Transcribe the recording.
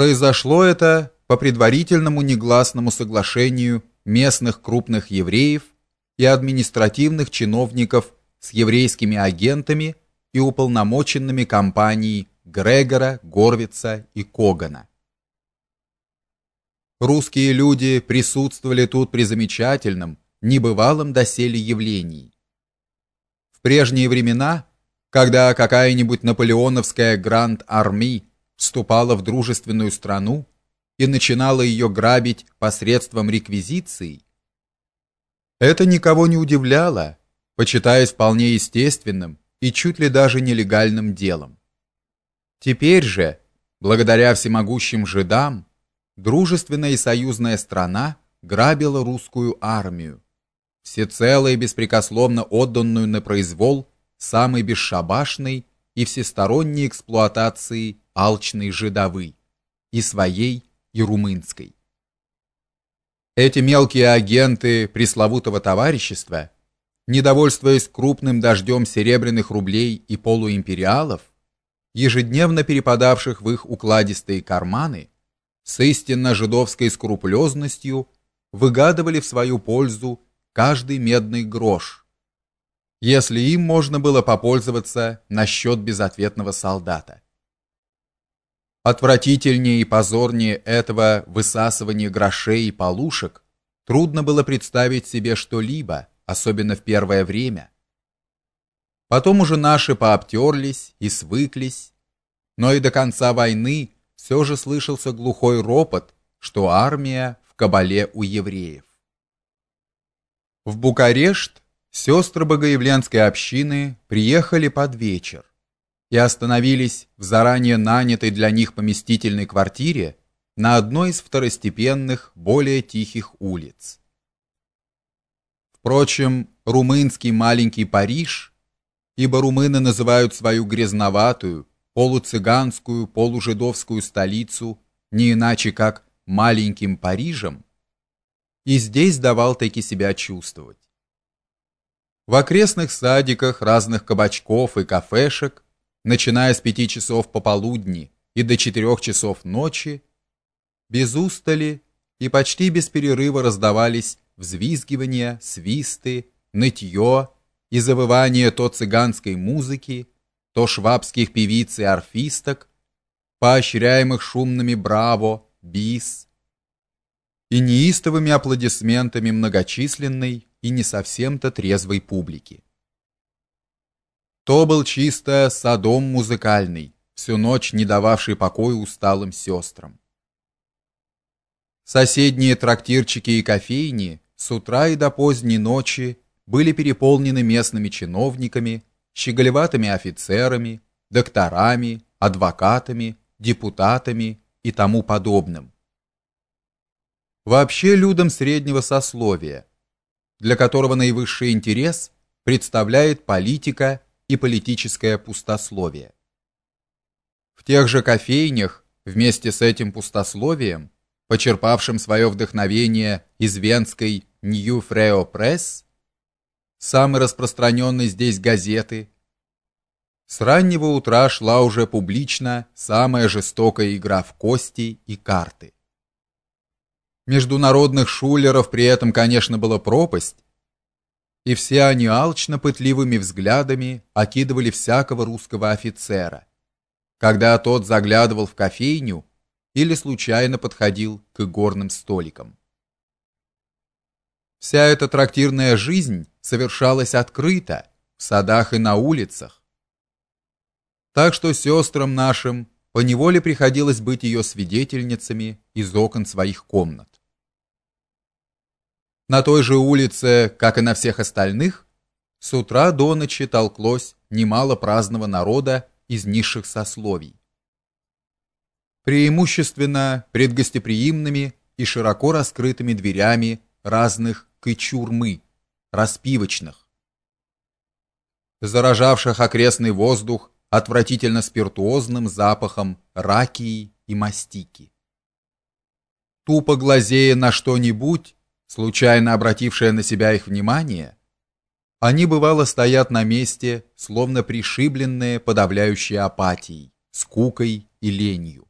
Произошло это по предварительному негласному соглашению местных крупных евреев и административных чиновников с еврейскими агентами и уполномоченными компанией Грегора, Горвица и Когана. Русские люди присутствовали тут при замечательном, небывалом доселе явлении. В прежние времена, когда какая-нибудь наполеоновская гранд-арми вступала в дружественную страну и начинала ее грабить посредством реквизиции, это никого не удивляло, почитаясь вполне естественным и чуть ли даже нелегальным делом. Теперь же, благодаря всемогущим жидам, дружественная и союзная страна грабила русскую армию, всецело и беспрекословно отданную на произвол самой бесшабашной и всесторонней эксплуатации алчной жидовы, и своей, и румынской. Эти мелкие агенты пресловутого товарищества, недовольствуясь крупным дождем серебряных рублей и полуимпериалов, ежедневно перепадавших в их укладистые карманы, с истинно жидовской скрупулезностью выгадывали в свою пользу каждый медный грош, если им можно было попользоваться на счет безответного солдата. Отвратительнее и позорнее этого высасывания грошей и полушек трудно было представить себе что-либо, особенно в первое время. Потом уже наши пообтерлись и свыклись, но и до конца войны все же слышался глухой ропот, что армия в кабале у евреев. В Букарешт сестры Богоявленской общины приехали под вечер и остановились в заранее нанятой для них поместительной квартире на одной из второстепенных, более тихих улиц. Впрочем, румынский маленький Париж, ибо румыны называют свою грязноватую, полуцыганскую, полужидовскую столицу не иначе как маленьким Парижем, и здесь давал таки себя чувствовать. В окрестных садиках разных кабачков и кафешек, начиная с пяти часов пополудни и до четырех часов ночи, без устали и почти без перерыва раздавались взвизгивания, свисты, нытье и завывание то цыганской музыки, то швабских певиц и арфисток, поощряемых шумными браво, бис и неистовыми аплодисментами многочисленной и не совсем-то трезвой публики. То был чисто садом музыкальный, всю ночь не дававший покоя усталым сестрам. Соседние трактирчики и кофейни с утра и до поздней ночи были переполнены местными чиновниками, щеголеватыми офицерами, докторами, адвокатами, депутатами и тому подобным. Вообще людям среднего сословия, для которого наивысший интерес представляет политика и политическое пустословие. В тех же кофейнях вместе с этим пустословием, почерпавшим свое вдохновение из венской New Freo Press, самой распространенной здесь газеты, с раннего утра шла уже публично самая жестокая игра в кости и карты. Международных шулеров при этом, конечно, была пропасть, и все они алчно пытливыми взглядами окидывали всякого русского офицера, когда тот заглядывал в кофейню или случайно подходил к игорным столикам. Вся эта трактирная жизнь совершалась открыто, в садах и на улицах. Так что сестрам нашим поневоле приходилось быть ее свидетельницами из окон своих комнат. На той же улице, как и на всех остальных, с утра до ночи толклось немало праздного народа из низших сословий. Преимущественно пред гостеприимными и широко раскрытыми дверями разных кычурмы, распивочных, заражавших окрестный воздух отвратительно спиртуозным запахом ракии и мастики. Тупо глазея на что-нибудь, случайно обратившее на себя их внимание, они бывало стоят на месте, словно пришибленные подавляющей апатией, скукой и ленью.